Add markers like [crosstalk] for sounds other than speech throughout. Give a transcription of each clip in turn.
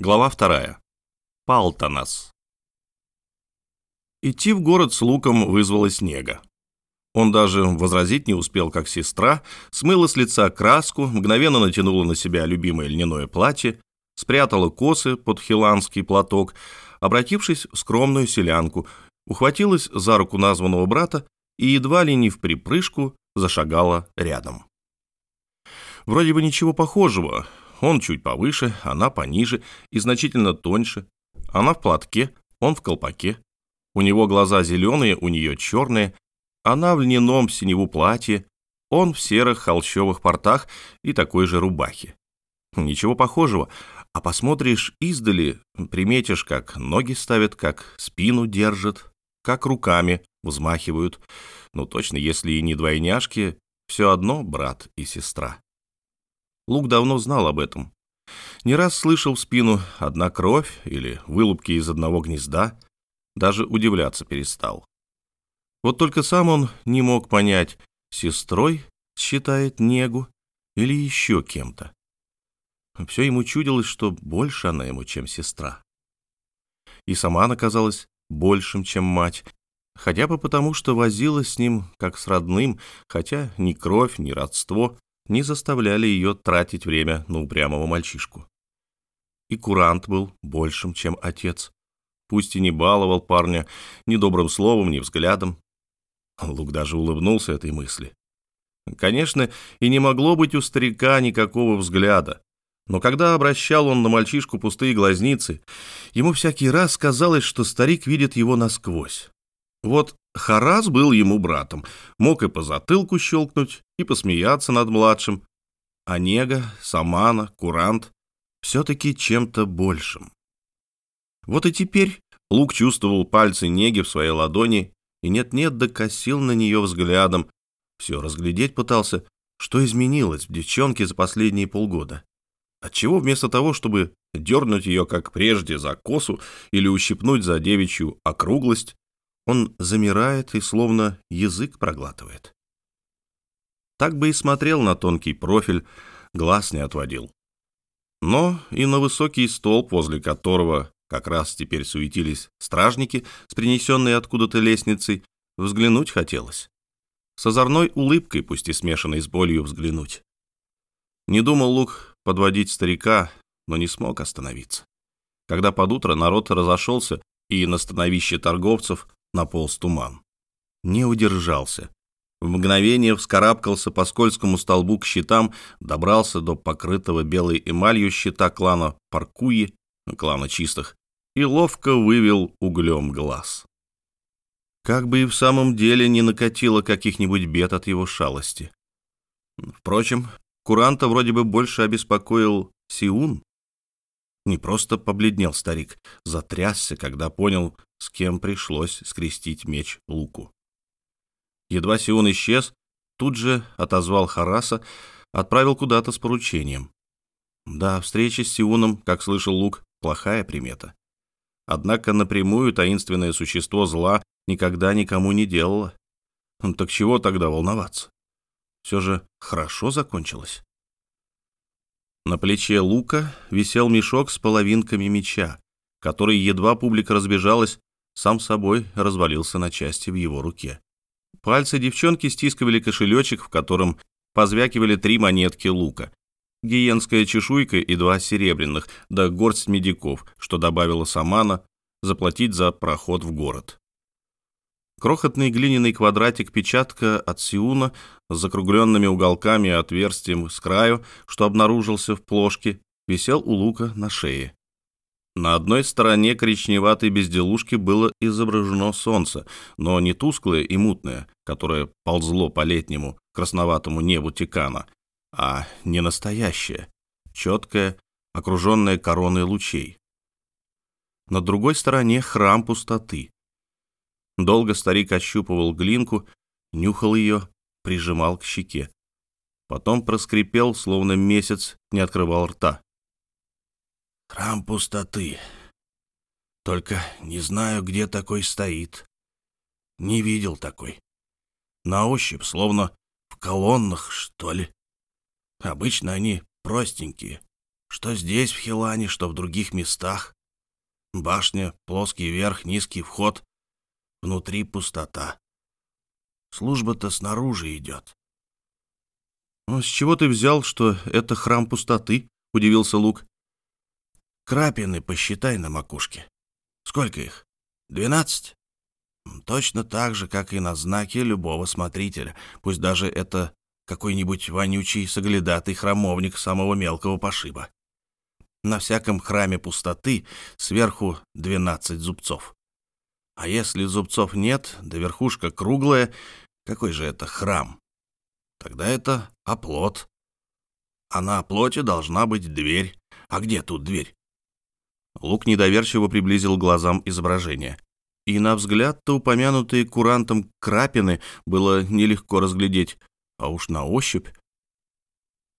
Глава вторая. Палтанас. Идти в город с луком вызвала снега. Он даже возразить не успел, как сестра, смыла с лица краску, мгновенно натянула на себя любимое льняное платье, спрятала косы под хиланский платок, обратившись в скромную селянку, ухватилась за руку названного брата и едва ли не в припрыжку зашагала рядом. Вроде бы ничего похожего, он чуть повыше, она пониже и значительно тоньше. Она в платке, он в колпаке. У него глаза зеленые, у нее черные. Она в льняном синеву платье, он в серых холщовых портах и такой же рубахе. Ничего похожего. А посмотришь издали, приметишь, как ноги ставят, как спину держат, как руками взмахивают. Ну, точно, если и не двойняшки, все одно брат и сестра. Лук давно знал об этом. Не раз слышал в спину «одна кровь» или «вылупки из одного гнезда», даже удивляться перестал. Вот только сам он не мог понять, сестрой считает Негу или еще кем-то. Все ему чудилось, что больше она ему, чем сестра. И сама она казалась большим, чем мать, хотя бы потому, что возилась с ним как с родным, хотя ни кровь, ни родство не заставляли ее тратить время на упрямого мальчишку. И курант был большим, чем отец. Пусть и не баловал парня ни добрым словом, ни взглядом. Лук даже улыбнулся этой мысли. Конечно, и не могло быть у старика никакого взгляда. Но когда обращал он на мальчишку пустые глазницы, ему всякий раз казалось, что старик видит его насквозь. Вот Харас был ему братом, мог и по затылку щелкнуть, и посмеяться над младшим. А Нега, Самана, Курант все-таки чем-то большим. Вот и теперь Лук чувствовал пальцы Неги в своей ладони и нет-нет докосил на нее взглядом. Все разглядеть пытался, что изменилось в девчонке за последние полгода. Отчего вместо того, чтобы дернуть ее, как прежде, за косу или ущипнуть за девичью округлость, он замирает и словно язык проглатывает. Так бы и смотрел на тонкий профиль, глаз не отводил. Но и на высокий столб, возле которого как раз теперь суетились стражники с принесенной откуда-то лестницей, взглянуть хотелось. С озорной улыбкой, пусть и смешанной с болью, взглянуть. Не думал Лук подводить старика, но не смог остановиться. Когда под утро народ разошелся, и на становище торговцев наполз туман. Не удержался. В мгновение вскарабкался по скользкому столбу к щитам, добрался до покрытого белой эмалью щита клана Паркуи, клана чистых, и ловко вывел углем глаз. Как бы и в самом деле не накатило каких-нибудь бед от его шалости. Впрочем, Куранта вроде бы больше обеспокоил Сиун. Не просто побледнел старик, затрясся, когда понял, с кем пришлось скрестить меч луку. Едва Сиун исчез, тут же отозвал Хараса, отправил куда-то с поручением. Да, встреча с Сиуном, как слышал Лук, плохая примета. Однако напрямую таинственное существо зла никогда никому не делало. Ну, так чего тогда волноваться? Все же хорошо закончилось. На плече Лука висел мешок с половинками меча, который, едва публика разбежалась, сам собой развалился на части в его руке. Пальцы девчонки стискивали кошелечек, в котором позвякивали три монетки лука, гиенская чешуйка и два серебряных, да горсть медиков, что добавила Самана, заплатить за проход в город. Крохотный глиняный квадратик печатка от Сиуна с закругленными уголками и отверстием с краю, что обнаружился в плошке, висел у лука на шее. На одной стороне коричневатой безделушки было изображено солнце, но не тусклое и мутное, которое ползло по летнему красноватому небу Тикана, а не настоящее, четкое, окруженное короной лучей. На другой стороне храм пустоты. Долго старик ощупывал глинку, нюхал ее, прижимал к щеке. Потом проскрипел, словно месяц не открывал рта. Храм пустоты. Только не знаю, где такой стоит. Не видел такой. На ощупь, словно в колоннах, что ли. Обычно они простенькие, Что здесь, в Хилане, что в других местах. Башня, плоский верх, низкий вход. Внутри пустота. Служба-то снаружи идет. «Ну, «С чего ты взял, что это храм пустоты?» — удивился Лук. «Крапины посчитай на макушке. Сколько их? Двенадцать?» Точно так же, как и на знаке любого смотрителя, пусть даже это какой-нибудь вонючий соглядатый храмовник самого мелкого пошиба. На всяком храме пустоты сверху двенадцать зубцов. А если зубцов нет, да верхушка круглая, какой же это храм? Тогда это оплот. А на оплоте должна быть дверь. А где тут дверь? Лук недоверчиво приблизил глазам изображение и на взгляд-то упомянутые курантом крапины было нелегко разглядеть, а уж на ощупь.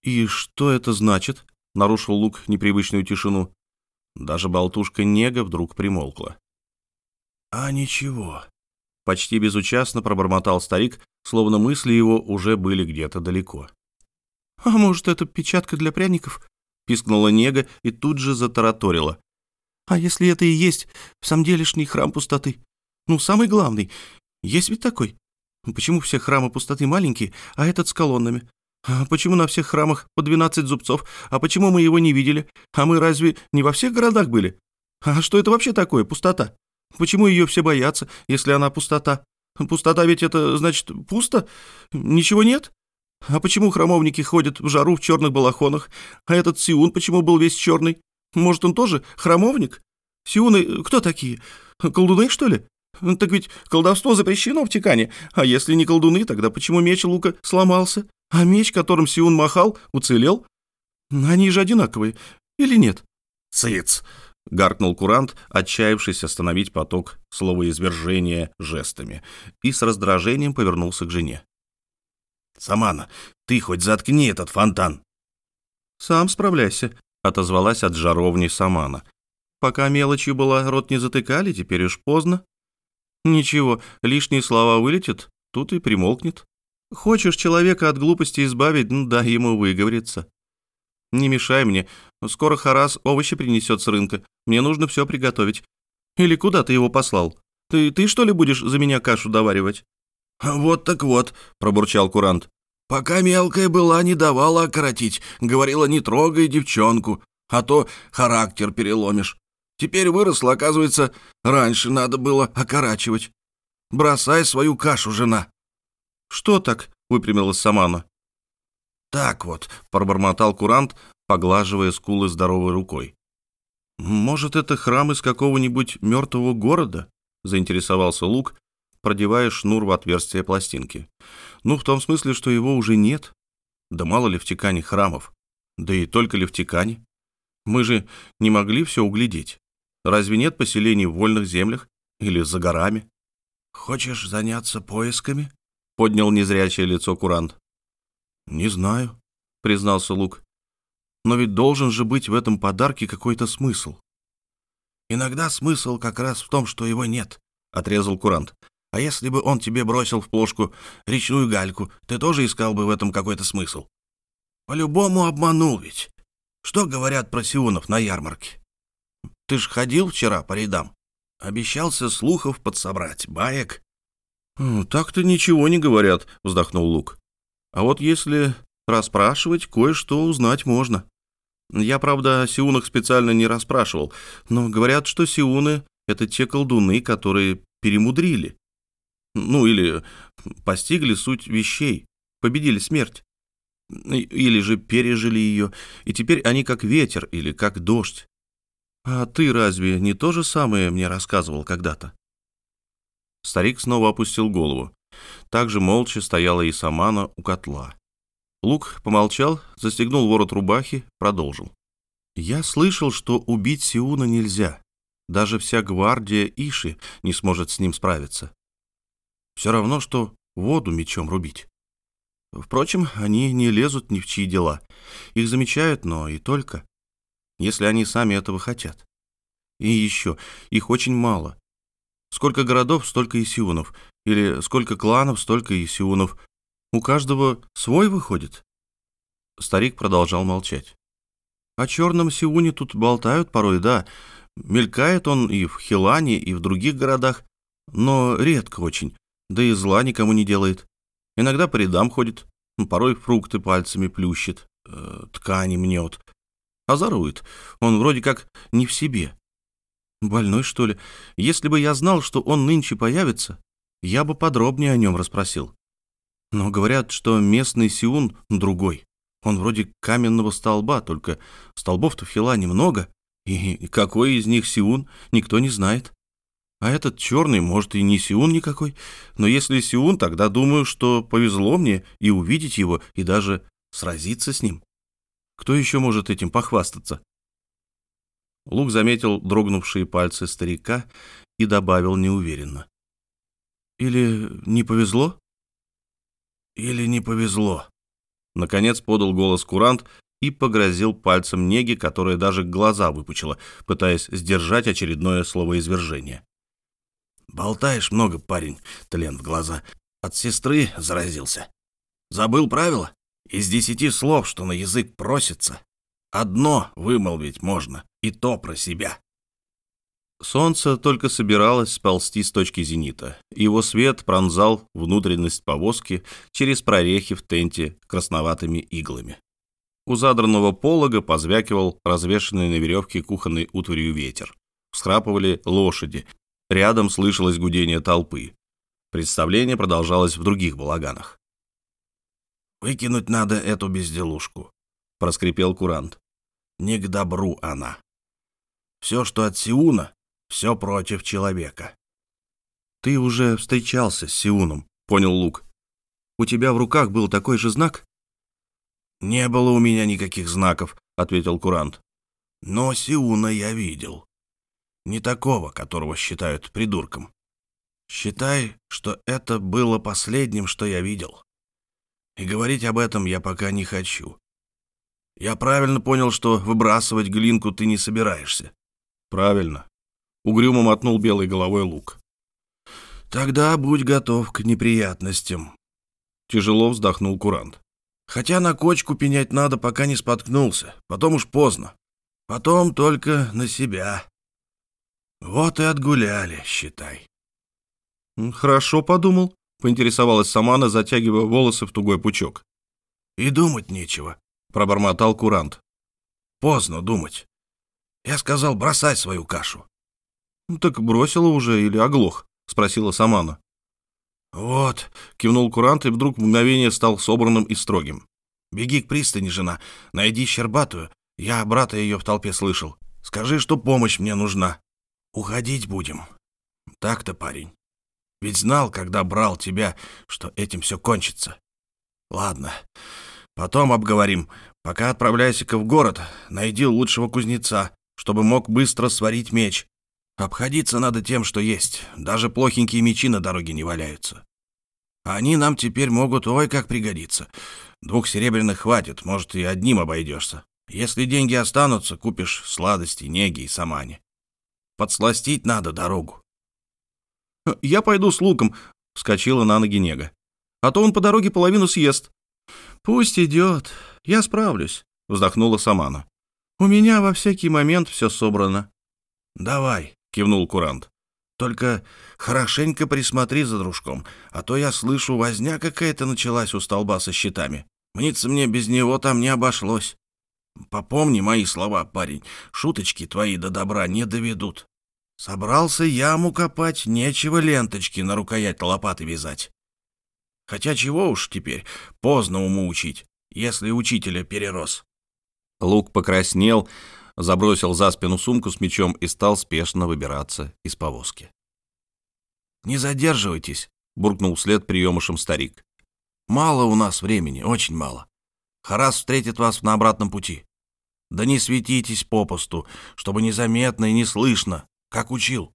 «И что это значит?» — нарушил Лук непривычную тишину. Даже болтушка Нега вдруг примолкла. «А ничего», — почти безучастно пробормотал старик, словно мысли его уже были где-то далеко. «А может, это печатка для пряников?» — пискнула Нега и тут же затараторила. А если это и есть в самом делешний храм пустоты? Ну, самый главный. Есть ведь такой? Почему все храмы пустоты маленькие, а этот с колоннами? А почему на всех храмах по 12 зубцов? А почему мы его не видели? А мы разве не во всех городах были? А что это вообще такое, пустота? Почему ее все боятся, если она пустота? Пустота ведь это значит пусто? Ничего нет? А почему храмовники ходят в жару в черных балахонах? А этот Сиун почему был весь черный? Может, он тоже храмовник? Сиуны кто такие? Колдуны, что ли? Так ведь колдовство запрещено в Тикане. А если не колдуны, тогда почему меч Лука сломался? А меч, которым Сиун махал, уцелел? Они же одинаковые. Или нет? Цыц! — гаркнул курант, отчаявшись остановить поток словоизвержения жестами, и с раздражением повернулся к жене. «Самана, ты хоть заткни этот фонтан!» «Сам справляйся», отозвалась от жаровни Самана. «Пока мелочью была, рот не затыкали, теперь уж поздно. Ничего, лишние слова вылетят, тут и примолкнет. Хочешь человека от глупости избавить, ну дай ему выговориться. Не мешай мне, скоро Харас овощи принесет с рынка, мне нужно все приготовить. Или куда ты его послал? Ты, ты что ли будешь за меня кашу доваривать?» «Вот так вот», — пробурчал Курант. Пока мелкая была, не давала окоротить. Говорила, не трогай девчонку, а то характер переломишь. Теперь выросла, оказывается, раньше надо было окорачивать. Бросай свою кашу, жена. Что так? выпрямилась Самана. Так вот, пробормотал курант, поглаживая скулы здоровой рукой. Может, это храм из какого-нибудь мертвого города? заинтересовался Лук, продевая шнур в отверстие пластинки. Ну, в том смысле, что его уже нет. Да мало ли в Тикане храмов. Да и только ли в Тикане. Мы же не могли все углядеть. Разве нет поселений в вольных землях или за горами? «Хочешь заняться поисками?» — поднял незрячее лицо Курант. «Не знаю», — признался Лук. «Но ведь должен же быть в этом подарке какой-то смысл». «Иногда смысл как раз в том, что его нет», — отрезал Курант. А если бы он тебе бросил в плошку речную гальку, ты тоже искал бы в этом какой-то смысл? По-любому обманул ведь. Что говорят про сионов на ярмарке? Ты ж ходил вчера по рядам? Обещался слухов подсобрать, баек. «Так-то ничего не говорят», — вздохнул Лук. «А вот если расспрашивать, кое-что узнать можно. Я, правда, о сиунах специально не расспрашивал, но говорят, что сиуны — это те колдуны, которые перемудрили. Ну, или постигли суть вещей, победили смерть. Или же пережили ее, и теперь они как ветер или как дождь. А ты разве не то же самое мне рассказывал когда-то? Старик снова опустил голову. Так же молча стояла и Самана у котла. Лук помолчал, застегнул ворот рубахи, продолжил. «Я слышал, что убить Сиуна нельзя. Даже вся гвардия Иши не сможет с ним справиться. Все равно, что воду мечом рубить. Впрочем, они не лезут ни в чьи дела. Их замечают, но и только, если они сами этого хотят. И еще, их очень мало. Сколько городов, столько и сиунов. Или сколько кланов, столько и сиунов. У каждого свой выходит. Старик продолжал молчать. О черном Сиуне тут болтают порой, да. Мелькает он и в Хилане, и в других городах, но редко очень, да и зла никому не делает. Иногда по рядам ходит, порой фрукты пальцами плющит, э, ткани мнет. Озорует. Он вроде как не в себе. Больной, что ли? Если бы я знал, что он нынче появится, я бы подробнее о нем расспросил. Но говорят, что местный Сиун другой. Он вроде каменного столба, только столбов-то в Фила немного, и какой из них Сиун, никто не знает. А этот черный, может, и не Сиун никакой, но если Сиун, тогда думаю, что повезло мне и увидеть его, и даже сразиться с ним. Кто еще может этим похвастаться? Лук заметил дрогнувшие пальцы старика и добавил неуверенно. «Или не повезло?» «Или не повезло», — наконец подал голос курант и погрозил пальцем неги, которая даже глаза выпучила, пытаясь сдержать очередное словоизвержение. «Болтаешь много, парень, тлен в глаза. От сестры заразился. Забыл правила? Из десяти слов, что на язык просится, одно вымолвить можно, и то про себя». Солнце только собиралось сползти с точки зенита. Его свет пронзал внутренность повозки через прорехи в тенте красноватыми иглами. У задранного полога позвякивал развешанный на веревке кухонной утварью ветер. Всхрапывали лошади. Рядом слышалось гудение толпы. Представление продолжалось в других балаганах. «Выкинуть надо эту безделушку», — проскрипел курант. «Не к добру она. Все, что от Сиуна, все против человека». «Ты уже встречался с Сиуном», — понял Лук. «У тебя в руках был такой же знак?» «Не было у меня никаких знаков», — ответил Курант. «Но Сиуна я видел. Не такого, которого считают придурком. Считай, что это было последним, что я видел. И говорить об этом я пока не хочу. Я правильно понял, что выбрасывать глинку ты не собираешься?» «Правильно», — угрюмо мотнул белой головой лук. «Тогда будь готов к неприятностям», — тяжело вздохнул Курант. Хотя на кочку пенять надо, пока не споткнулся. Потом уж поздно. Потом только на себя. Вот и отгуляли, считай. Хорошо подумал, поинтересовалась Самана, затягивая волосы в тугой пучок. И думать нечего, пробормотал курант. Поздно думать. Я сказал, бросай свою кашу. Так бросила уже или оглох? спросила Самана. «Вот», — кивнул курант и вдруг мгновение стал собранным и строгим. «Беги к пристани, жена, найди Щербатую. Я брата ее в толпе слышал. Скажи, что помощь мне нужна. Уходить будем. Так-то, парень. Ведь знал, когда брал тебя, что этим все кончится. Ладно, потом обговорим. Пока отправляйся-ка в город, найди лучшего кузнеца, чтобы мог быстро сварить меч. Обходиться надо тем, что есть. Даже плохенькие мечи на дороге не валяются. Они нам теперь могут ой как пригодиться. Двух серебряных хватит, может, и одним обойдешься. Если деньги останутся, купишь сладости, неги и самани. Подсластить надо дорогу. «Я пойду с луком», — вскочила на ноги Нега. «А то он по дороге половину съест». «Пусть идет, я справлюсь», — вздохнула Самана. «У меня во всякий момент все собрано». «Давай», кивнул курант. Только хорошенько присмотри за дружком, а то я слышу, возня какая-то началась у столба со щитами. Мнится мне, без него там не обошлось. Попомни мои слова, парень, шуточки твои до добра не доведут. Собрался яму копать, нечего ленточки на рукоять лопаты вязать. Хотя чего уж теперь, поздно уму учить, если учителя перерос. Лук покраснел, забросил за спину сумку с мечом и стал спешно выбираться из повозки. «Не задерживайтесь», — буркнул вслед приемышем старик. «Мало у нас времени, очень мало. Харас встретит вас на обратном пути. Да не светитесь попусту, чтобы незаметно и не слышно, как учил».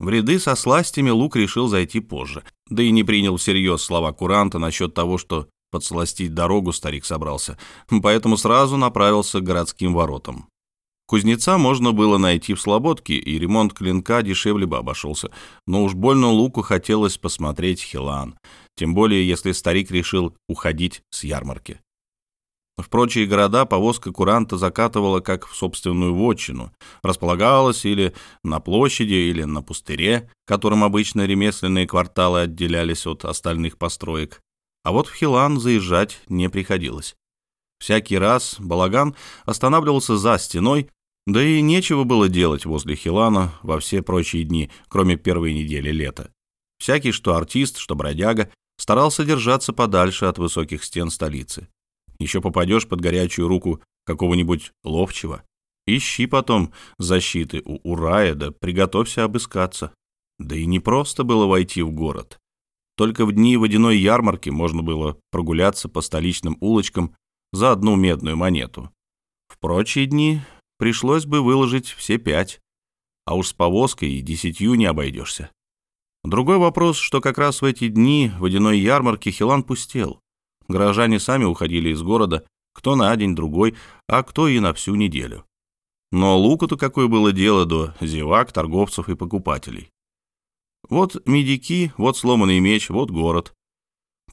В ряды со сластями Лук решил зайти позже, да и не принял всерьез слова куранта насчет того, что подсластить дорогу старик собрался, поэтому сразу направился к городским воротам. Кузнеца можно было найти в Слободке, и ремонт клинка дешевле бы обошелся, но уж больно Луку хотелось посмотреть Хилан, тем более если старик решил уходить с ярмарки. В прочие города повозка куранта закатывала как в собственную вотчину, располагалась или на площади, или на пустыре, которым обычно ремесленные кварталы отделялись от остальных построек. А вот в Хилан заезжать не приходилось. Всякий раз балаган останавливался за стеной, да и нечего было делать возле Хилана во все прочие дни, кроме первой недели лета. Всякий, что артист, что бродяга, старался держаться подальше от высоких стен столицы. Еще попадешь под горячую руку какого-нибудь ловчего. Ищи потом защиты у Урая, да приготовься обыскаться. Да и не просто было войти в город. Только в дни водяной ярмарки можно было прогуляться по столичным улочкам за одну медную монету. В прочие дни пришлось бы выложить все пять, а уж с повозкой и десятью не обойдешься. Другой вопрос, что как раз в эти дни водяной ярмарки Хилан пустел. Горожане сами уходили из города, кто на день другой, а кто и на всю неделю. Но Луку-то какое было дело до зевак, торговцев и покупателей. Вот медики, вот сломанный меч, вот город.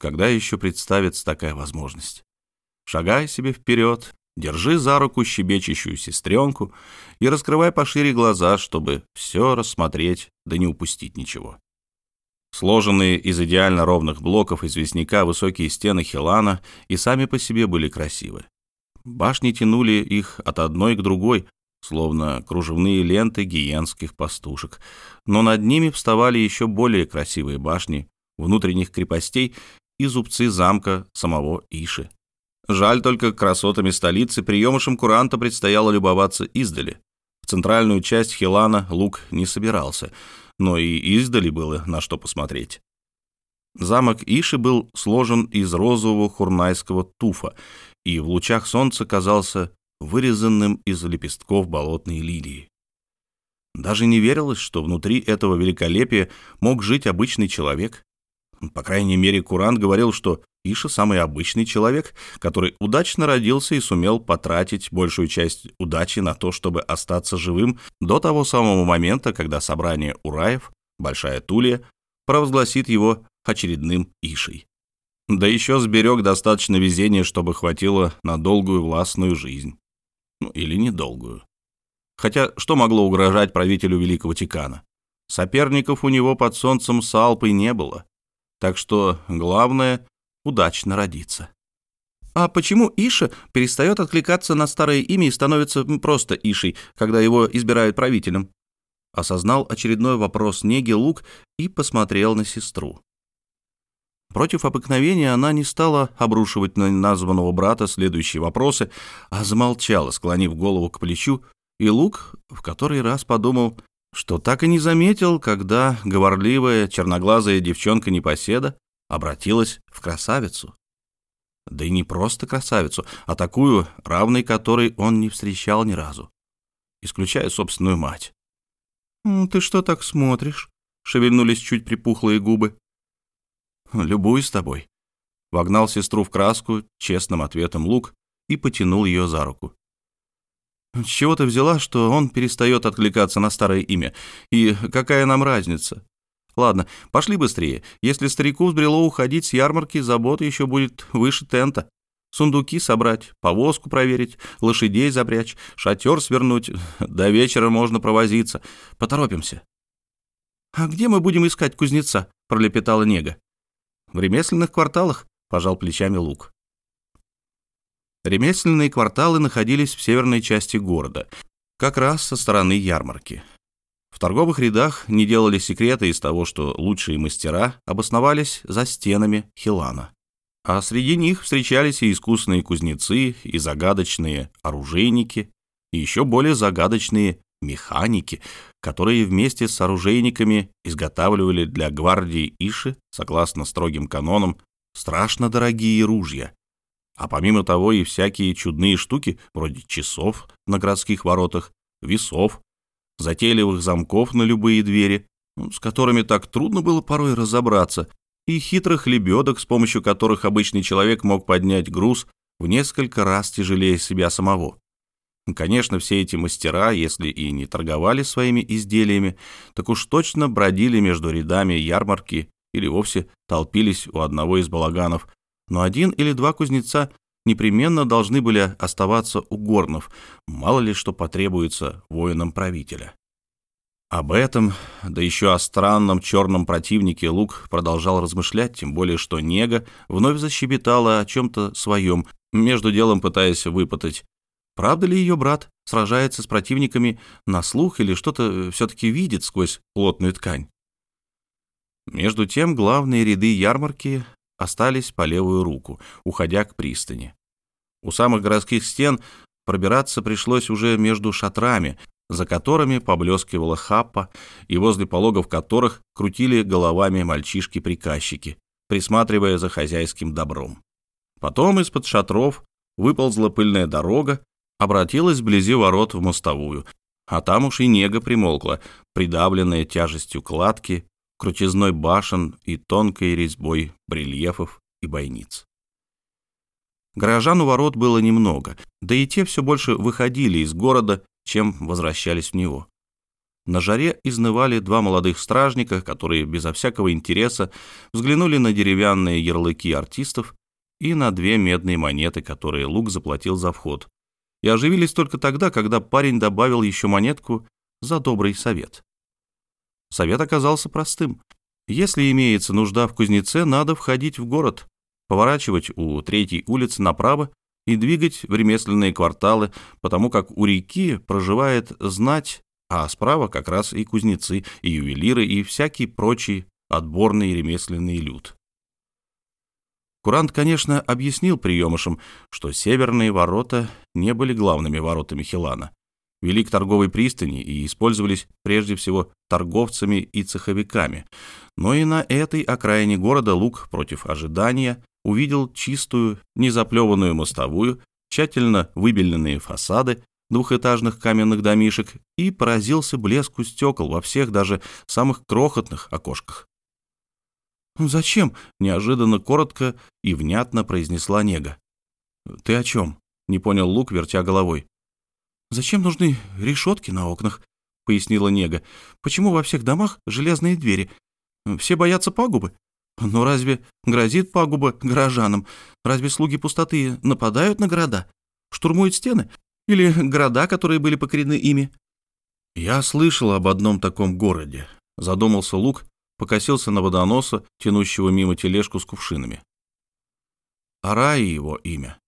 Когда еще представится такая возможность? Шагай себе вперед, держи за руку щебечущую сестренку и раскрывай пошире глаза, чтобы все рассмотреть, да не упустить ничего. Сложенные из идеально ровных блоков известняка высокие стены Хилана и сами по себе были красивы. Башни тянули их от одной к другой, словно кружевные ленты гиенских пастушек, но над ними вставали еще более красивые башни внутренних крепостей и зубцы замка самого Иши. Жаль только красотами столицы приемышам куранта предстояло любоваться издали. В центральную часть Хилана Лук не собирался — но и издали было на что посмотреть. Замок Иши был сложен из розового хурнайского туфа и в лучах солнца казался вырезанным из лепестков болотной лилии. Даже не верилось, что внутри этого великолепия мог жить обычный человек. По крайней мере, Курант говорил, что Иша самый обычный человек, который удачно родился и сумел потратить большую часть удачи на то, чтобы остаться живым до того самого момента, когда собрание Ураев, Большая Тулия, провозгласит его очередным Ишей. Да еще сберег достаточно везения, чтобы хватило на долгую властную жизнь. Ну, или недолгую. Хотя что могло угрожать правителю Великого Тикана? Соперников у него под солнцем с Алпой не было. Так что главное удачно родиться. А почему Иша перестает откликаться на старое имя и становится просто Ишей, когда его избирают правителем? Осознал очередной вопрос Неги Лук и посмотрел на сестру. Против обыкновения она не стала обрушивать на названного брата следующие вопросы, а замолчала, склонив голову к плечу, и Лук в который раз подумал, что так и не заметил, когда говорливая черноглазая девчонка-непоседа обратилась в красавицу. Да и не просто красавицу, а такую, равной которой он не встречал ни разу, исключая собственную мать. «Ты что так смотришь?» — шевельнулись чуть припухлые губы. «Любуюсь с тобой», — вогнал сестру в краску честным ответом Лук и потянул ее за руку. «С чего ты взяла, что он перестает откликаться на старое имя? И какая нам разница? Ладно, пошли быстрее. Если старику взбрело уходить с ярмарки, забота еще будет выше тента. Сундуки собрать, повозку проверить, лошадей запрячь, шатер свернуть. До вечера можно провозиться. Поторопимся. «А где мы будем искать кузнеца?» — пролепетала Нега. «В ремесленных кварталах», — пожал плечами Лук. Ремесленные кварталы находились в северной части города, как раз со стороны ярмарки. В торговых рядах не делали секрета из того, что лучшие мастера обосновались за стенами Хилана. А среди них встречались и искусные кузнецы, и загадочные оружейники, и еще более загадочные механики, которые вместе с оружейниками изготавливали для гвардии Иши, согласно строгим канонам, страшно дорогие ружья. А помимо того и всякие чудные штуки, вроде часов на городских воротах, весов, затейливых замков на любые двери, ну, с которыми так трудно было порой разобраться, и хитрых лебедок, с помощью которых обычный человек мог поднять груз в несколько раз тяжелее себя самого. Конечно, все эти мастера, если и не торговали своими изделиями, так уж точно бродили между рядами ярмарки или вовсе толпились у одного из балаганов, но один или два кузнеца непременно должны были оставаться у горнов, мало ли что потребуется воинам правителя. Об этом, да еще о странном черном противнике Лук продолжал размышлять, тем более что Нега вновь защебетала о чем-то своем, между делом пытаясь выпытать, правда ли ее брат сражается с противниками на слух или что-то все-таки видит сквозь плотную ткань. Между тем главные ряды ярмарки остались по левую руку, уходя к пристани. У самых городских стен пробираться пришлось уже между шатрами, за которыми поблескивала хаппа и возле пологов которых крутили головами мальчишки-приказчики, присматривая за хозяйским добром. Потом из-под шатров выползла пыльная дорога, обратилась вблизи ворот в мостовую, а там уж и нега примолкла, придавленная тяжестью кладки, крутизной башен и тонкой резьбой брельефов и бойниц. Горожан у ворот было немного, да и те все больше выходили из города, чем возвращались в него. На жаре изнывали два молодых стражника, которые безо всякого интереса взглянули на деревянные ярлыки артистов и на две медные монеты, которые Лук заплатил за вход, и оживились только тогда, когда парень добавил еще монетку за добрый совет. Совет оказался простым. Если имеется нужда в кузнеце, надо входить в город, поворачивать у третьей улицы направо и двигать в ремесленные кварталы, потому как у реки проживает знать, а справа как раз и кузнецы, и ювелиры, и всякий прочий отборный ремесленный люд. Курант, конечно, объяснил приемышам, что северные ворота не были главными воротами Хилана, вели к торговой пристани и использовались прежде всего торговцами и цеховиками. Но и на этой окраине города Лук против ожидания увидел чистую, незаплеванную мостовую, тщательно выбеленные фасады двухэтажных каменных домишек и поразился блеску стекол во всех даже самых крохотных окошках. «Зачем?» — неожиданно коротко и внятно произнесла Нега. «Ты о чем?» — не понял Лук, вертя головой. «Зачем нужны решетки на окнах?» — пояснила Нега. «Почему во всех домах железные двери? Все боятся пагубы. Но разве грозит пагуба горожанам? Разве слуги пустоты нападают на города? Штурмуют стены? Или города, которые были покорены ими?» «Я слышал об одном таком городе», — задумался Лук, покосился на водоноса, тянущего мимо тележку с кувшинами. Араи его имя.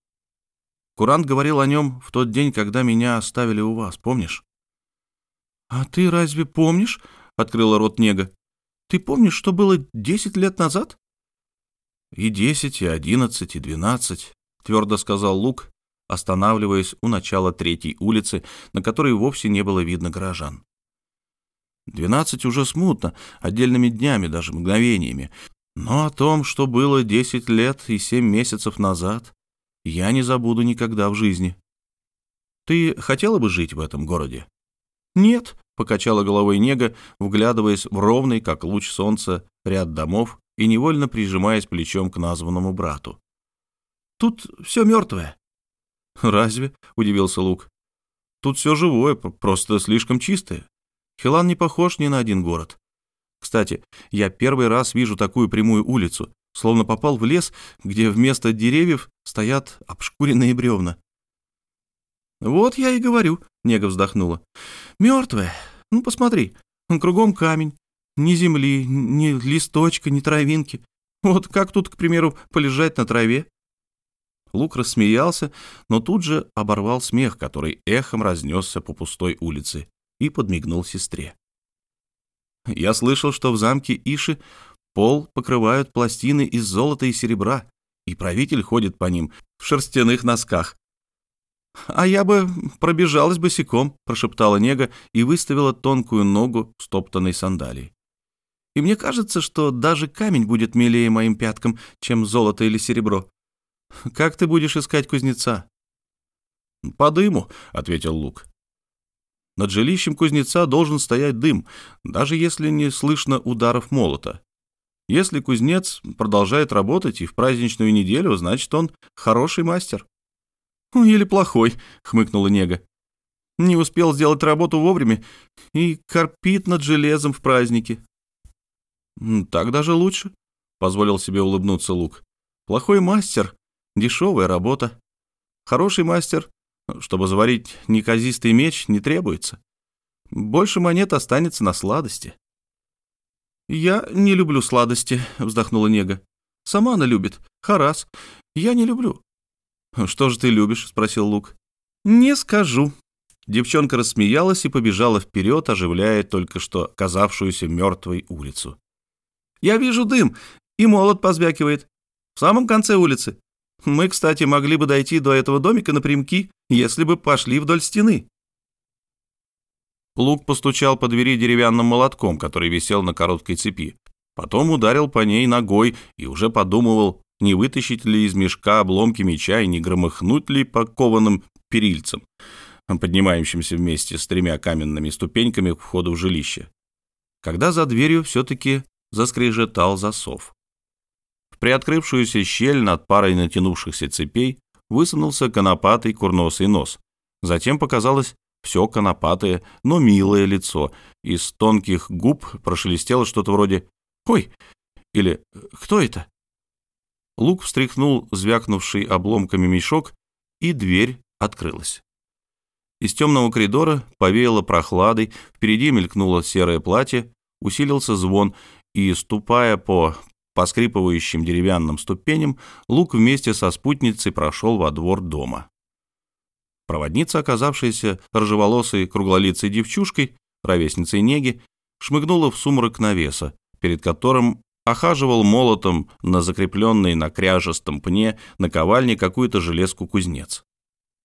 Курант говорил о нем в тот день, когда меня оставили у вас, помнишь? «А ты разве помнишь?» — открыла рот Нега. «Ты помнишь, что было десять лет назад?» «И десять, и одиннадцать, и двенадцать», — твердо сказал Лук, останавливаясь у начала третьей улицы, на которой вовсе не было видно горожан. Двенадцать уже смутно, отдельными днями, даже мгновениями. Но о том, что было десять лет и семь месяцев назад, я не забуду никогда в жизни. Ты хотела бы жить в этом городе? Нет, покачала головой Нега, вглядываясь в ровный, как луч солнца, ряд домов и невольно прижимаясь плечом к названному брату. Тут все мертвое. Разве? удивился Лук. Тут все живое, просто слишком чистое. Хилан не похож ни на один город. Кстати, я первый раз вижу такую прямую улицу, словно попал в лес, где вместо деревьев стоят обшкуренные бревна. «Вот я и говорю», — Нега вздохнула. «Мертвая. Ну, посмотри, кругом камень. Ни земли, ни листочка, ни травинки. Вот как тут, к примеру, полежать на траве?» Лук рассмеялся, но тут же оборвал смех, который эхом разнесся по пустой улице, и подмигнул сестре. «Я слышал, что в замке Иши пол покрывают пластины из золота и серебра, и правитель ходит по ним в шерстяных носках. «А я бы пробежалась босиком», — прошептала Нега и выставила тонкую ногу в стоптанной сандалии. «И мне кажется, что даже камень будет милее моим пяткам, чем золото или серебро. Как ты будешь искать кузнеца?» «По дыму», — ответил Лук. Над жилищем кузнеца должен стоять дым, даже если не слышно ударов молота. Если кузнец продолжает работать и в праздничную неделю, значит, он хороший мастер. «Ну, «Или плохой», — хмыкнула Нега. «Не успел сделать работу вовремя и корпит над железом в празднике». «Так даже лучше», — позволил себе улыбнуться Лук. «Плохой мастер, дешевая работа, Хороший мастер, чтобы заварить неказистый меч, не требуется. Больше монет останется на сладости. «Я не люблю сладости», — вздохнула Нега. «Сама она любит. Харас. Я не люблю». «Что же ты любишь?» — спросил Лук. «Не скажу». Девчонка рассмеялась и побежала вперед, оживляя только что казавшуюся мертвой улицу. «Я вижу дым, и молот позвякивает. В самом конце улицы. Мы, кстати, могли бы дойти до этого домика напрямки, если бы пошли вдоль стены». Лук постучал по двери деревянным молотком, который висел на короткой цепи. Потом ударил по ней ногой и уже подумывал, не вытащить ли из мешка обломки меча и не громыхнуть ли по кованым перильцам, поднимающимся вместе с тремя каменными ступеньками к входу в жилище. Когда за дверью все-таки заскрежетал засов. Приоткрывшуюся щель над парой натянувшихся цепей высунулся конопатый курносый нос. Затем показалось все конопатое, но милое лицо. Из тонких губ прошелестело что-то вроде «Ой!» или «Кто это?». Лук встряхнул звякнувший обломками мешок, и дверь открылась. Из темного коридора повеяло прохладой, впереди мелькнуло серое платье, усилился звон, и, ступая по поскрипывающим деревянным ступеням, Лук вместе со спутницей прошел во двор дома. Проводница, оказавшаяся рыжеволосой круглолицей девчушкой, ровесницей Неги, шмыгнула в сумрак навеса, перед которым охаживал молотом на закрепленной на кряжестом пне наковальне какую-то железку кузнец.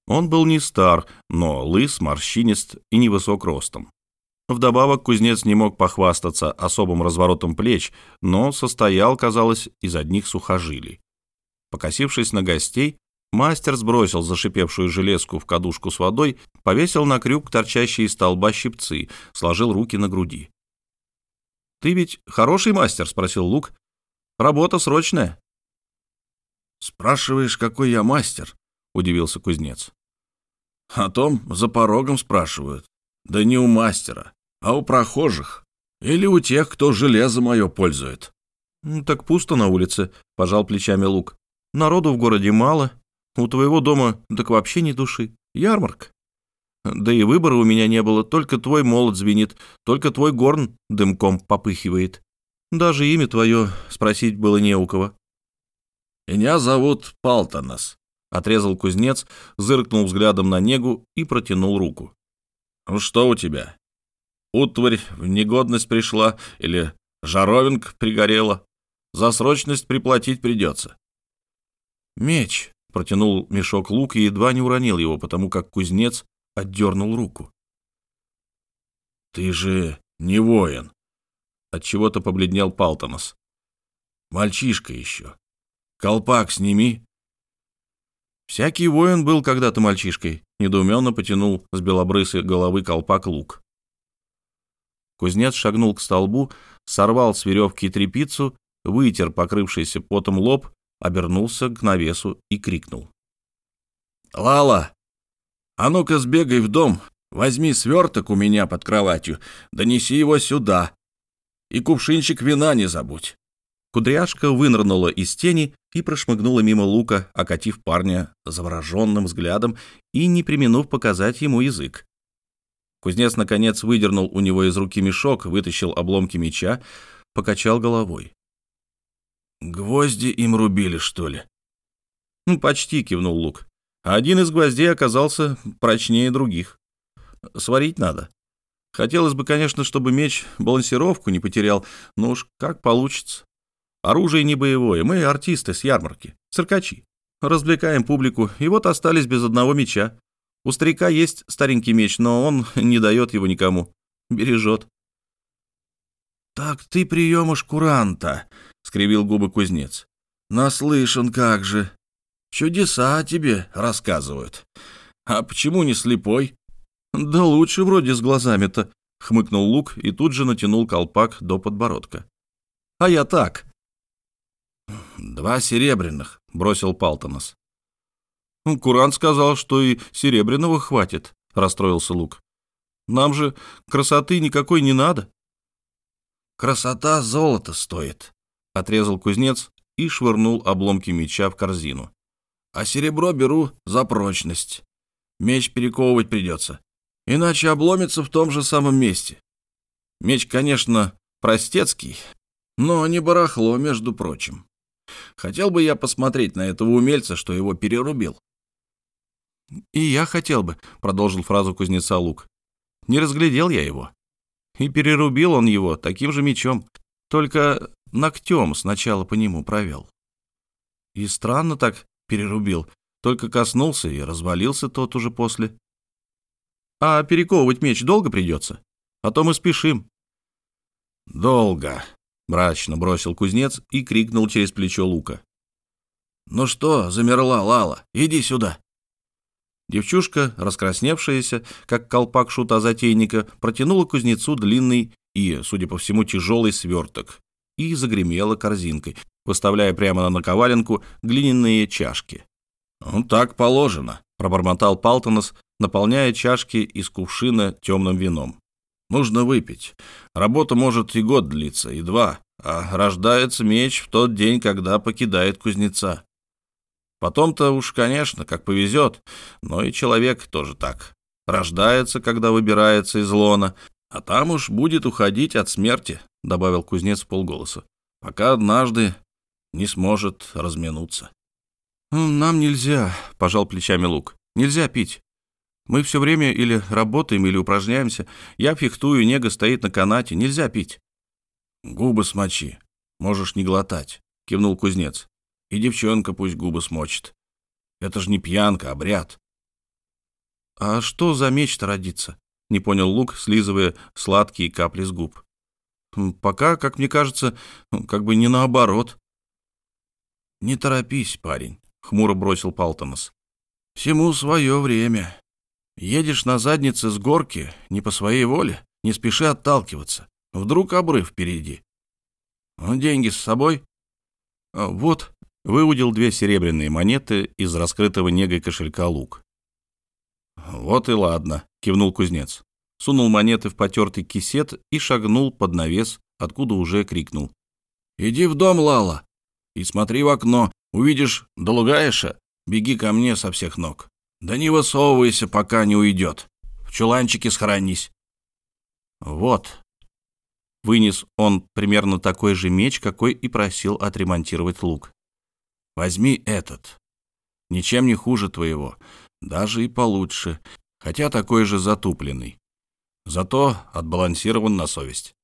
Он был не стар, но лыс, морщинист и невысок ростом. Вдобавок кузнец не мог похвастаться особым разворотом плеч, но состоял, казалось, из одних сухожилий. Покосившись на гостей, мастер сбросил зашипевшую железку в кадушку с водой, повесил на крюк торчащие из столба щипцы, сложил руки на груди. «Ты ведь хороший мастер?» — спросил Лук. «Работа срочная». «Спрашиваешь, какой я мастер?» — удивился кузнец. «О том за порогом спрашивают. Да не у мастера а у прохожих. Или у тех, кто железо мое пользует. «Так пусто на улице», — пожал плечами Лук. «Народу в городе мало. У твоего дома так вообще ни души. Ярмарка. Да и выбора у меня не было, только твой молот звенит, только твой горн дымком попыхивает. Даже имя твое спросить было не у кого». «Меня зовут Палтонос», — отрезал кузнец, зыркнул взглядом на негу и протянул руку. «Ну что у тебя? Утварь в негодность пришла или жаровинка пригорела. За срочность приплатить придется. «Меч», — протянул мешок лук и едва не уронил его, потому как кузнец отдернул руку. «Ты же не воин», — отчего-то побледнел Палтонос. «Мальчишка еще. Колпак сними». «Всякий воин был когда-то мальчишкой», — недоуменно потянул с белобрысой головы колпак лук. Кузнец шагнул к столбу, сорвал с веревки трепицу, вытер покрывшийся потом лоб, обернулся к навесу и крикнул. «Лала, а ну-ка сбегай в дом, возьми сверток у меня под кроватью, донеси его сюда. И кувшинчик вина не забудь». Кудряшка вынырнула из тени и прошмыгнула мимо лука, окатив парня завороженным взглядом и не применув показать ему язык. Кузнец, наконец, выдернул у него из руки мешок, вытащил обломки меча, покачал головой. «Гвозди им рубили, что ли?» «Ну, «Почти», — кивнул Лук. «Один из гвоздей оказался прочнее других. Сварить надо. Хотелось бы, конечно, чтобы меч балансировку не потерял, но уж как получится. Оружие не боевое, мы артисты с ярмарки, циркачи. Развлекаем публику, и вот остались без одного меча. У старика есть старенький меч, но он [laughs] не дает его никому. Бережет. «Так ты приемыш куранта», — скривил губы кузнец. «Наслышан как же. Чудеса тебе рассказывают. А почему не слепой?» «Да лучше вроде с глазами-то», — хмыкнул Лук и тут же натянул колпак до подбородка. «А я так». «Два серебряных», — бросил Палтонос. «Курант сказал, что и серебряного хватит», — расстроился Лук. «Нам же красоты никакой не надо». «Красота золото стоит», — отрезал кузнец и швырнул обломки меча в корзину. а серебро беру за прочность. Меч перековывать придется, иначе обломится в том же самом месте. Меч, конечно, простецкий, но не барахло, между прочим. Хотел бы я посмотреть на этого умельца, что его перерубил. «И я хотел бы», — продолжил фразу кузнеца Лук. «Не разглядел я его. И перерубил он его таким же мечом, только ногтем сначала по нему провел. И странно так перерубил, только коснулся и развалился тот уже после. А перековывать меч долго придется, а то мы спешим». «Долго», — мрачно бросил кузнец и крикнул через плечо Лука. «Ну что, замерла Лала, иди сюда». Девчушка, раскрасневшаяся, как колпак шута-затейника, протянула кузнецу длинный и, судя по всему, тяжелый сверток и загремела корзинкой, выставляя прямо на наковаленку глиняные чашки. «Ну, так положено», — пробормотал Палтонос, наполняя чашки из кувшина темным вином. «Нужно выпить. Работа может и год длиться, и два, а рождается меч в тот день, когда покидает кузнеца. Потом-то уж, конечно, как повезет, но и человек тоже так. Рождается, когда выбирается из лона, а там уж будет уходить от смерти, — добавил кузнец в полголоса, — пока однажды не сможет разминуться. «Нам нельзя», — пожал плечами Лук. «Нельзя пить. Мы все время или работаем, или упражняемся. Я фехтую, нега стоит на канате. Нельзя пить». «Губы смочи. Можешь не глотать», — кивнул кузнец. И девчонка пусть губы смочит. Это же не пьянка, а обряд. «А что за меч-то родится?» — не понял Лук, слизывая сладкие капли с губ. «Пока, как мне кажется, как бы не наоборот». «Не торопись, парень», — хмуро бросил Палтонос. «Всему свое время. Едешь на заднице с горки не по своей воле, не спеши отталкиваться. Вдруг обрыв впереди. Ну, деньги с собой?» «А «Вот», выудил две серебряные монеты из раскрытого негой кошелька лук. «Вот и ладно», — кивнул кузнец. Сунул монеты в потертый кисет и шагнул под навес, откуда уже крикнул. «Иди в дом, Лала, и смотри в окно. Увидишь Долугаеша, беги ко мне со всех ног. Да не высовывайся, пока не уйдет. В чуланчике схоронись». «Вот». Вынес он примерно такой же меч, какой и просил отремонтировать лук. Возьми этот. Ничем не хуже твоего, даже и получше, хотя такой же затупленный. Зато отбалансирован на совесть.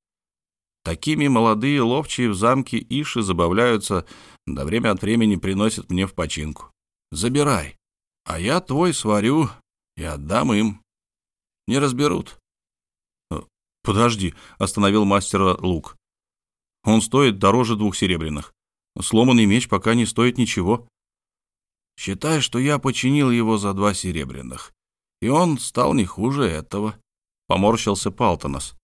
Такими молодые ловчие в замке Иши забавляются, да время от времени приносят мне в починку. Забирай, а я твой сварю и отдам им. Не разберут. Э, «Подожди», — остановил мастера лук. «Он стоит дороже двух серебряных. Сломанный меч пока не стоит ничего. Считай, что я починил его за два серебряных, и он стал не хуже этого. Поморщился Палтонос.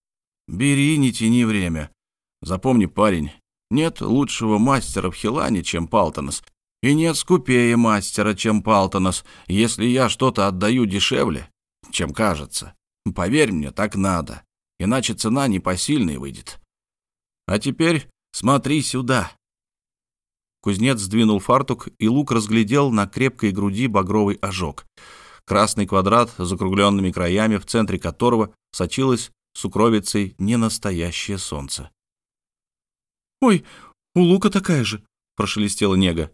Бери, не тяни время. Запомни, парень, нет лучшего мастера в Хилане, чем Палтонос, и нет скупее мастера, чем Палтонос, если я что-то отдаю дешевле, чем кажется. Поверь мне, так надо, иначе цена непосильной выйдет. А теперь смотри сюда. Кузнец сдвинул фартук, и Лук разглядел на крепкой груди багровый ожог. Красный квадрат с закругленными краями, в центре которого сочилось сукровицей ненастоящее солнце. «Ой, у Лука такая же!» — прошелестела Нега.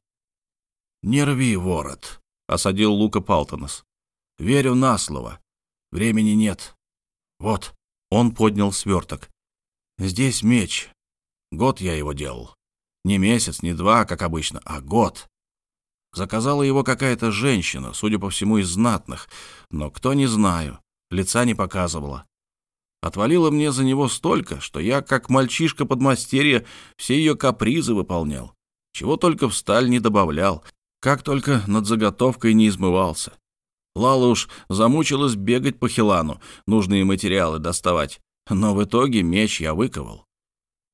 «Не рви ворот!» — осадил Лука Палтонос. «Верю на слово. Времени нет. Вот». Он поднял сверток. «Здесь меч. Год я его делал. Не месяц, не два, как обычно, а год. Заказала его какая-то женщина, судя по всему, из знатных, но кто не знаю, лица не показывала. Отвалила мне за него столько, что я, как мальчишка подмастерья, все ее капризы выполнял. Чего только в сталь не добавлял, как только над заготовкой не измывался. Лала уж замучилась бегать по хилану, нужные материалы доставать, но в итоге меч я выковал.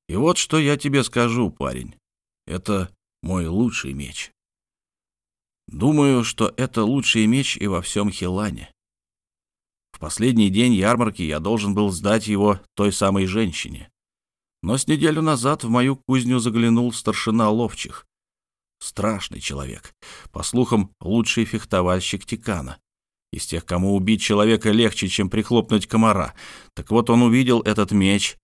И вот что я тебе скажу, парень. Это мой лучший меч. Думаю, что это лучший меч и во всем Хилане. В последний день ярмарки я должен был сдать его той самой женщине. Но с неделю назад в мою кузню заглянул старшина ловчих. Страшный человек. По слухам, лучший фехтовальщик Тикана. Из тех, кому убить человека легче, чем прихлопнуть комара. Так вот он увидел этот меч.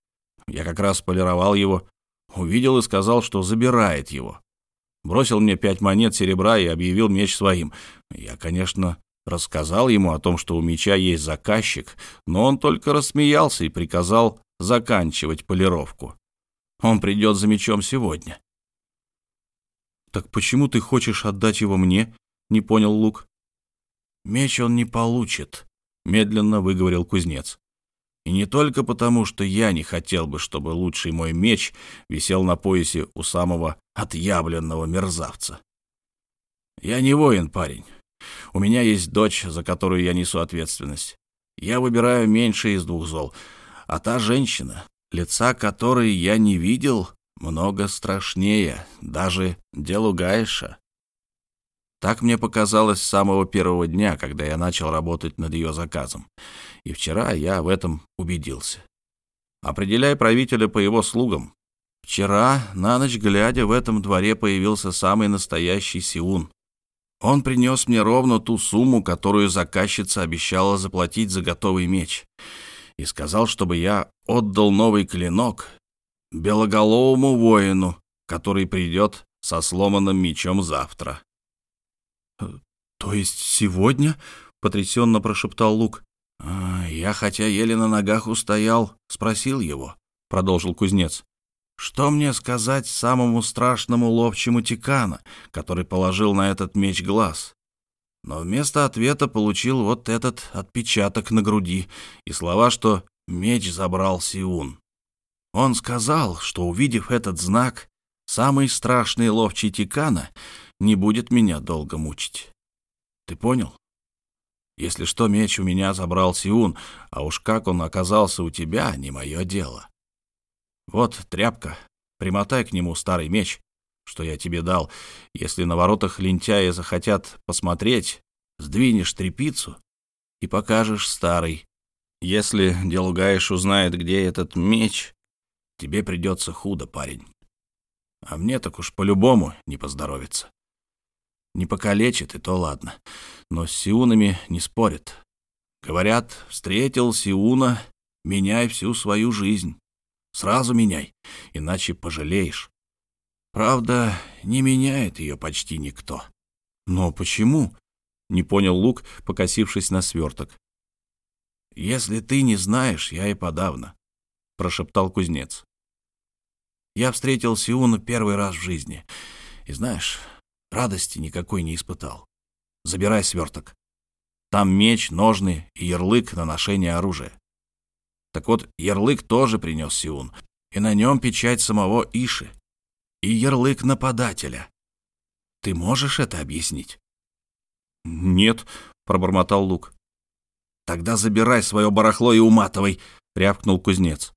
Я как раз полировал его. Увидел и сказал, что забирает его. Бросил мне пять монет серебра и объявил меч своим. Я, конечно, рассказал ему о том, что у меча есть заказчик, но он только рассмеялся и приказал заканчивать полировку. Он придет за мечом сегодня. «Так почему ты хочешь отдать его мне?» — не понял Лук. «Меч он не получит», — медленно выговорил кузнец. «И не только потому, что я не хотел бы, чтобы лучший мой меч висел на поясе у самого отъявленного мерзавца. Я не воин, парень. У меня есть дочь, за которую я несу ответственность. Я выбираю меньше из двух зол. А та женщина, лица которой я не видел, много страшнее, даже делу Гайша. Так мне показалось с самого первого дня, когда я начал работать над ее заказом. И вчера я в этом убедился. Определяй правителя по его слугам. Вчера, на ночь глядя, в этом дворе появился самый настоящий Сиун. Он принес мне ровно ту сумму, которую заказчица обещала заплатить за готовый меч, и сказал, чтобы я отдал новый клинок белоголовому воину, который придет со сломанным мечом завтра. «То есть сегодня?» — потрясенно прошептал Лук. «А, «Я, хотя еле на ногах устоял, спросил его», — продолжил кузнец. «Что мне сказать самому страшному ловчему Тикана, который положил на этот меч глаз?» Но вместо ответа получил вот этот отпечаток на груди и слова, что меч забрал Сиун. Он сказал, что, увидев этот знак, самый страшный ловчий Тикана не будет меня долго мучить. Ты понял? Если что, меч у меня забрал Сиун, а уж как он оказался у тебя, не мое дело. Вот тряпка, примотай к нему старый меч, что я тебе дал. Если на воротах лентяи захотят посмотреть, сдвинешь трепицу и покажешь старый. Если Делугаиш узнает, где этот меч, тебе придется худо, парень. А мне так уж по-любому не поздоровится. Не покалечит, и то ладно. Но с Сиунами не спорят. Говорят, встретил Сиуна, меняй всю свою жизнь. Сразу меняй, иначе пожалеешь. Правда, не меняет ее почти никто. Но почему? Не понял Лук, покосившись на сверток. Если ты не знаешь, я и подавно, прошептал кузнец. Я встретил Сиуна первый раз в жизни. И знаешь, Радости никакой не испытал. Забирай сверток. Там меч, ножны и ярлык на ношение оружия. Так вот, ярлык тоже принес Сиун, и на нем печать самого Иши. И ярлык нападателя. Ты можешь это объяснить? «Нет», — пробормотал Лук. «Тогда забирай свое барахло и уматывай», — рявкнул кузнец.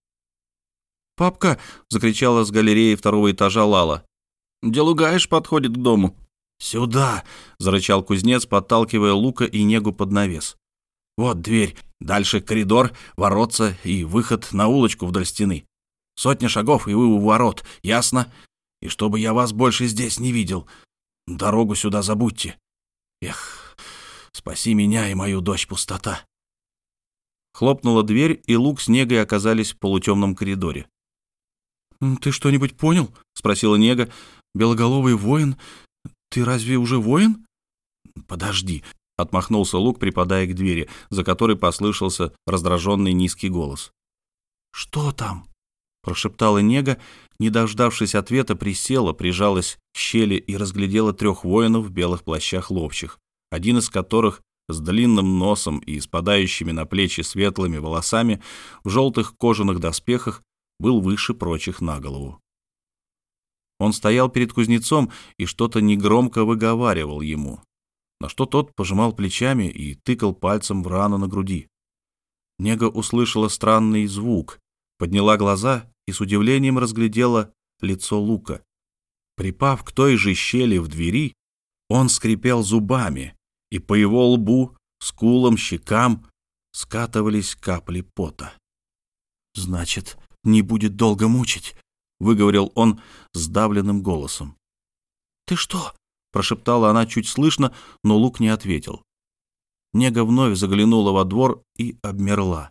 «Папка!» — закричала с галереи второго этажа Лала. Делугаиш подходит к дому». «Сюда!» — зарычал кузнец, подталкивая лука и негу под навес. «Вот дверь, дальше коридор, воротца и выход на улочку вдоль стены. Сотня шагов, и вы у ворот, ясно? И чтобы я вас больше здесь не видел. Дорогу сюда забудьте. Эх, спаси меня и мою дочь пустота». Хлопнула дверь, и лук с негой оказались в полутемном коридоре. «Ты что-нибудь понял?» — спросила Нега, Белоголовый воин? Ты разве уже воин?» «Подожди», — отмахнулся Лук, припадая к двери, за которой послышался раздраженный низкий голос. «Что там?» — прошептала Нега, не дождавшись ответа, присела, прижалась к щели и разглядела трех воинов в белых плащах ловчих, один из которых с длинным носом и спадающими на плечи светлыми волосами в желтых кожаных доспехах был выше прочих на голову. Он стоял перед кузнецом и что-то негромко выговаривал ему, на что тот пожимал плечами и тыкал пальцем в рану на груди. Нега услышала странный звук, подняла глаза и с удивлением разглядела лицо Лука. Припав к той же щели в двери, он скрипел зубами, и по его лбу, скулам, щекам скатывались капли пота. «Значит, не будет долго мучить», — выговорил он сдавленным голосом. «Ты что?» — прошептала она чуть слышно, но Лук не ответил. Нега вновь заглянула во двор и обмерла.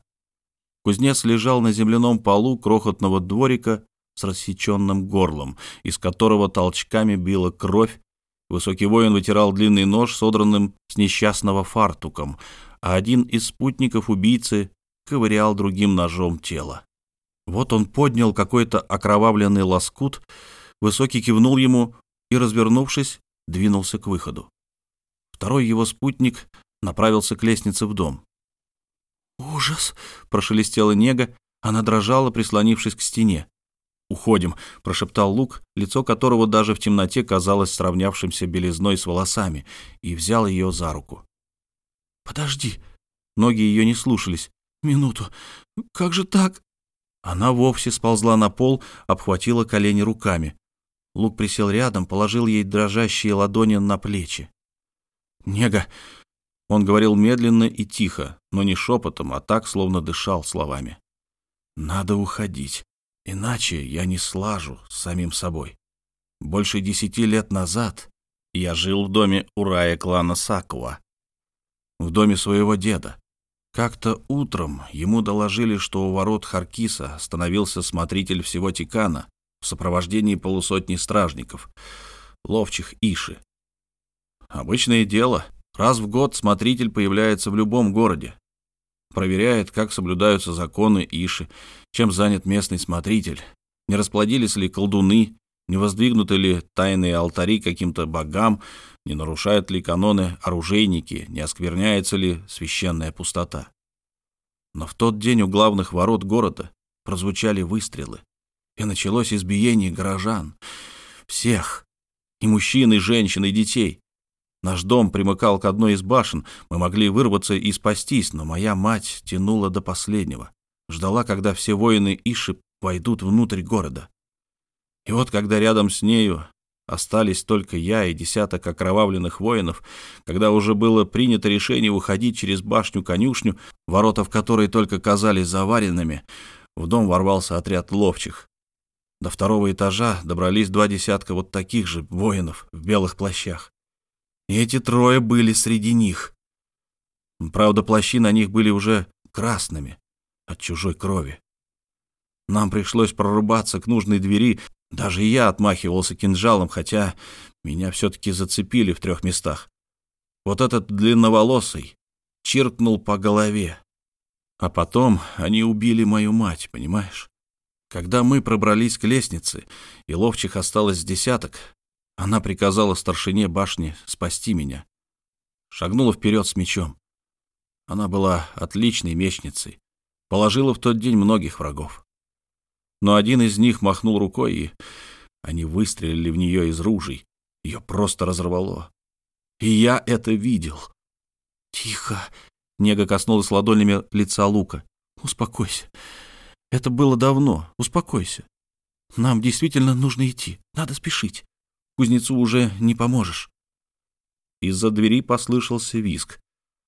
Кузнец лежал на земляном полу крохотного дворика с рассеченным горлом, из которого толчками била кровь. Высокий воин вытирал длинный нож, содранным с несчастного фартуком, а один из спутников убийцы ковырял другим ножом тело. Вот он поднял какой-то окровавленный лоскут, Высокий кивнул ему и, развернувшись, двинулся к выходу. Второй его спутник направился к лестнице в дом. «Ужас!» — прошелестела нега, она дрожала, прислонившись к стене. «Уходим», — прошептал Лук, лицо которого даже в темноте казалось сравнявшимся белизной с волосами, и взял ее за руку. «Подожди!» Ноги ее не слушались. «Минуту! Как же так?» Она вовсе сползла на пол, обхватила колени руками. Лук присел рядом, положил ей дрожащие ладони на плечи. «Нега!» Он говорил медленно и тихо, но не шепотом, а так, словно дышал словами. «Надо уходить, иначе я не слажу с самим собой. Больше десяти лет назад я жил в доме Урая клана Сакуа, в доме своего деда. Как-то утром ему доложили, что у ворот Харкиса остановился смотритель всего Тикана в сопровождении полусотни стражников, ловчих Иши. Обычное дело. Раз в год смотритель появляется в любом городе. Проверяет, как соблюдаются законы Иши, чем занят местный смотритель, не расплодились ли колдуны, не воздвигнуты ли тайные алтари каким-то богам, не нарушают ли каноны оружейники, не оскверняется ли священная пустота. Но в тот день у главных ворот города прозвучали выстрелы, и началось избиение горожан. Всех. И мужчин, и женщин, и детей. Наш дом примыкал к одной из башен. Мы могли вырваться и спастись, но моя мать тянула до последнего. Ждала, когда все воины Иши войдут внутрь города. И вот, когда рядом с нею остались только я и десяток окровавленных воинов, когда уже было принято решение уходить через башню-конюшню, ворота в которой только казались заваренными, в дом ворвался отряд ловчих. До второго этажа добрались два десятка вот таких же воинов в белых плащах. И эти трое были среди них. Правда, плащи на них были уже красными от чужой крови. Нам пришлось прорубаться к нужной двери. Даже я отмахивался кинжалом, хотя меня все-таки зацепили в трех местах. Вот этот длинноволосый чиркнул по голове. А потом они убили мою мать, понимаешь? Когда мы пробрались к лестнице, и ловчих осталось десяток, она приказала старшине башни спасти меня. Шагнула вперед с мечом. Она была отличной мечницей, положила в тот день многих врагов. Но один из них махнул рукой, и они выстрелили в нее из ружей. Ее просто разорвало. И я это видел. «Тихо!» — Нега коснулась ладонями лица Лука. «Успокойся. Это было давно. Успокойся. Нам действительно нужно идти. Надо спешить. Кузнецу уже не поможешь. Из-за двери послышался виск.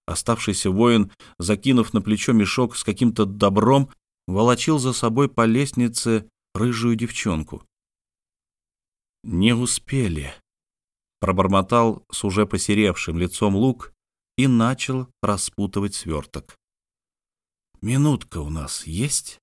Оставшийся воин, закинув на плечо мешок с каким-то добром, волочил за собой по лестнице рыжую девчонку. «Не успели», — пробормотал с уже посеревшим лицом лук и начал распутывать сверток. «Минутка у нас есть?»